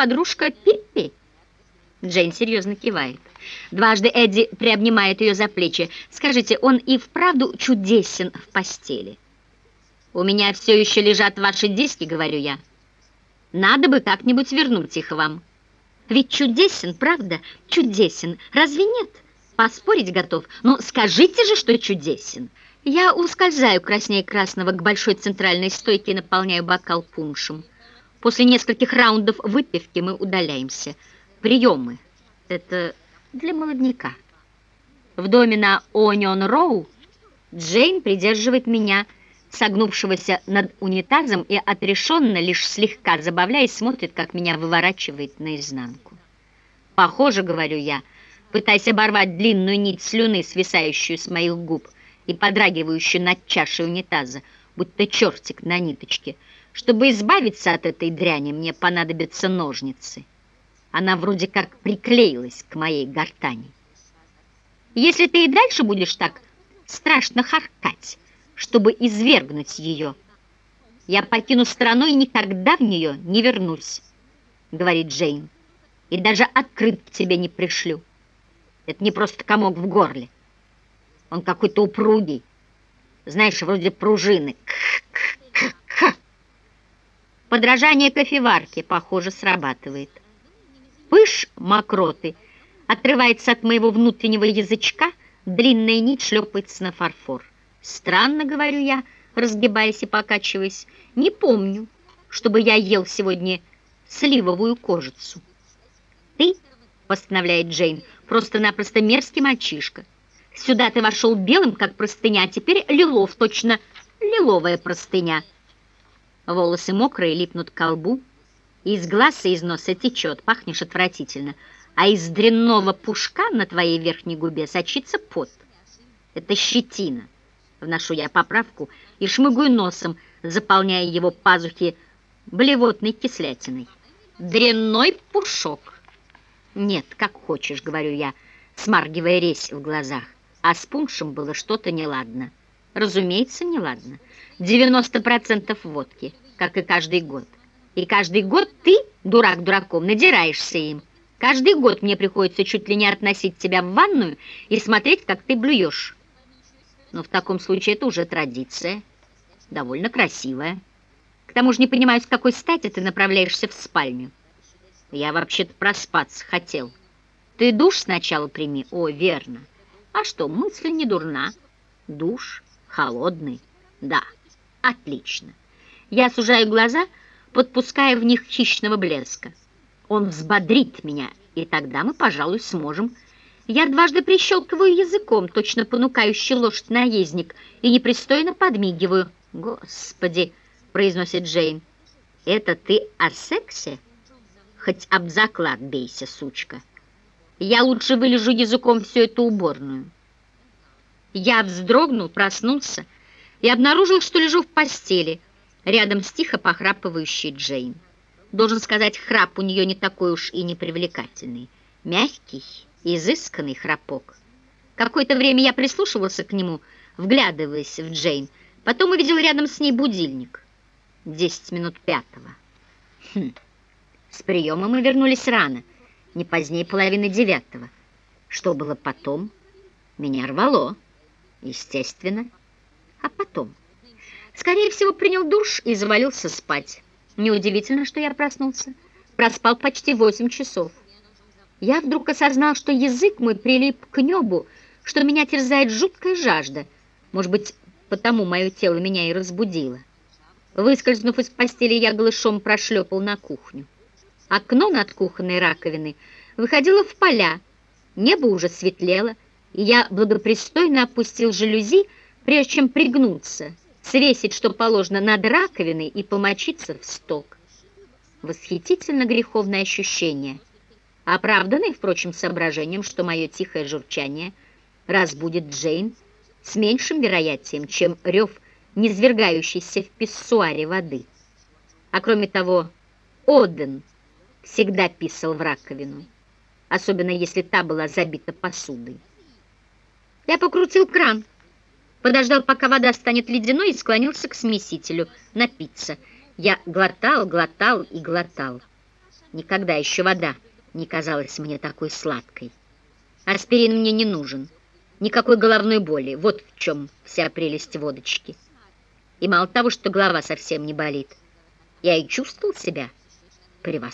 подружка Пиппи?» Джейн серьезно кивает. Дважды Эдди приобнимает ее за плечи. «Скажите, он и вправду чудесен в постели?» «У меня все еще лежат ваши диски», — говорю я. «Надо бы как-нибудь вернуть их вам». «Ведь чудесен, правда? Чудесен. Разве нет?» Поспорить готов. Ну, скажите же, что чудесен. Я ускользаю краснее красного к большой центральной стойке и наполняю бокал пуншем. После нескольких раундов выпивки мы удаляемся. Приемы. Это для молодняка. В доме на Онион-Роу Джейн придерживает меня, согнувшегося над унитазом, и отрешенно, лишь слегка забавляясь, смотрит, как меня выворачивает наизнанку. Похоже, говорю я, — пытаясь оборвать длинную нить слюны, свисающую с моих губ и подрагивающую над чашей унитаза, будто чертик на ниточке. Чтобы избавиться от этой дряни, мне понадобятся ножницы. Она вроде как приклеилась к моей гортани. Если ты и дальше будешь так страшно харкать, чтобы извергнуть ее, я покину страну и никогда в нее не вернусь, говорит Джейн, и даже открыт к тебе не пришлю. Это не просто комок в горле. Он какой-то упругий. Знаешь, вроде пружины. Подражание кофеварки, похоже, срабатывает. Пыш мокроты отрывается от моего внутреннего язычка, длинная нить шлепается на фарфор. Странно, говорю я, разгибаясь и покачиваясь. Не помню, чтобы я ел сегодня сливовую кожицу. Ты, постановляет Джейн, просто-напросто мерзкий мальчишка. Сюда ты вошел белым, как простыня, а теперь лилов, точно лиловая простыня. Волосы мокрые, липнут к колбу, из глаз и из носа течет, пахнешь отвратительно, а из дрянного пушка на твоей верхней губе сочится пот. Это щетина. Вношу я поправку и шмыгаю носом, заполняя его пазухи блевотной кислятиной. Дрянной пушок. «Нет, как хочешь», — говорю я, смаргивая резь в глазах. А с пуншем было что-то неладно. Разумеется, неладно. 90% водки, как и каждый год. И каждый год ты, дурак дураком, надираешься им. Каждый год мне приходится чуть ли не относить тебя в ванную и смотреть, как ты блюешь. Но в таком случае это уже традиция, довольно красивая. К тому же не понимаю, с какой стати ты направляешься в спальню. Я вообще-то проспаться хотел. Ты душ сначала прими. О, верно. А что, мысль не дурна. Душ холодный. Да, отлично. Я сужаю глаза, подпуская в них хищного блеска. Он взбодрит меня, и тогда мы, пожалуй, сможем. Я дважды прищелкиваю языком, точно понукающий лошадь наездник, и непристойно подмигиваю. «Господи!» — произносит Джейн. «Это ты о сексе?» Хоть об заклад бейся, сучка. Я лучше вылежу языком всю эту уборную. Я вздрогнул, проснулся и обнаружил, что лежу в постели, рядом с тихо похрапывающей Джейн. Должен сказать, храп у нее не такой уж и непривлекательный. Мягкий, изысканный храпок. Какое-то время я прислушивался к нему, вглядываясь в Джейн. Потом увидел рядом с ней будильник. Десять минут пятого. Хм. С приема мы вернулись рано, не позднее половины девятого. Что было потом? Меня рвало, естественно. А потом? Скорее всего, принял душ и завалился спать. Неудивительно, что я проснулся. Проспал почти восемь часов. Я вдруг осознал, что язык мой прилип к небу, что меня терзает жуткая жажда. Может быть, потому мое тело меня и разбудило. Выскользнув из постели, я голышом прошлепал на кухню. Окно над кухонной раковиной выходило в поля, небо уже светлело, и я благопристойно опустил жалюзи, прежде чем пригнуться, свесить, что положено, над раковиной и помочиться в сток. Восхитительно греховное ощущение, оправданное, впрочем, соображением, что мое тихое журчание разбудит Джейн с меньшим вероятием, чем рев, низвергающийся в писсуаре воды. А кроме того, Оден — всегда писал в раковину, особенно если та была забита посудой. Я покрутил кран, подождал, пока вода станет ледяной, и склонился к смесителю напиться. Я глотал, глотал и глотал. Никогда еще вода не казалась мне такой сладкой. Аспирин мне не нужен. Никакой головной боли. Вот в чем вся прелесть водочки. И мало того, что голова совсем не болит, я и чувствовал себя превосходно.